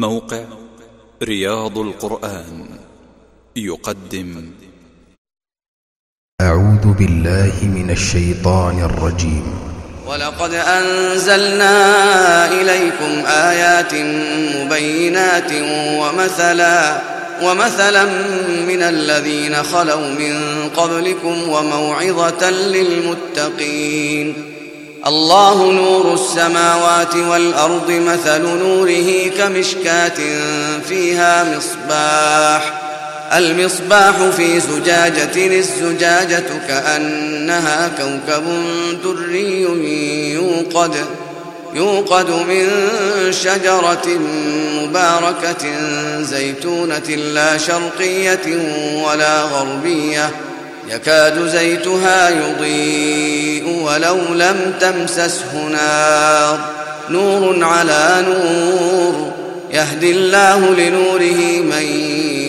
موقع رياض القرآن يقدم. أعوذ بالله من الشيطان الرجيم. ولقد أنزلنا إليكم آيات مبينات ومثلا ومثلا من الذين خلوا من قبلكم وموعظة للمتقين. الله نور السماوات والأرض مثل نوره كمشكاة فيها مصباح. المصباح في زجاجة الزجاجة كأنها كوكب دري يوقد يوقد من شجرة مباركة زيتونة لا شرقية ولا غربية يكاد زيتها يضيء. ولو لم تمسسه نار. نور على نور. يهدي الله لنوره من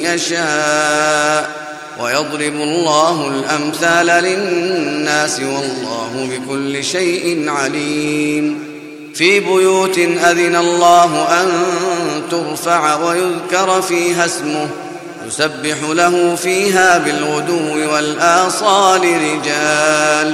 يشاء. ويضرب الله الأمثال للناس والله بكل شيء عليم. في بيوت أذن الله أن ترفع ويذكر فيها اسمه. يسبح له فيها بالغدو والآصال رجال.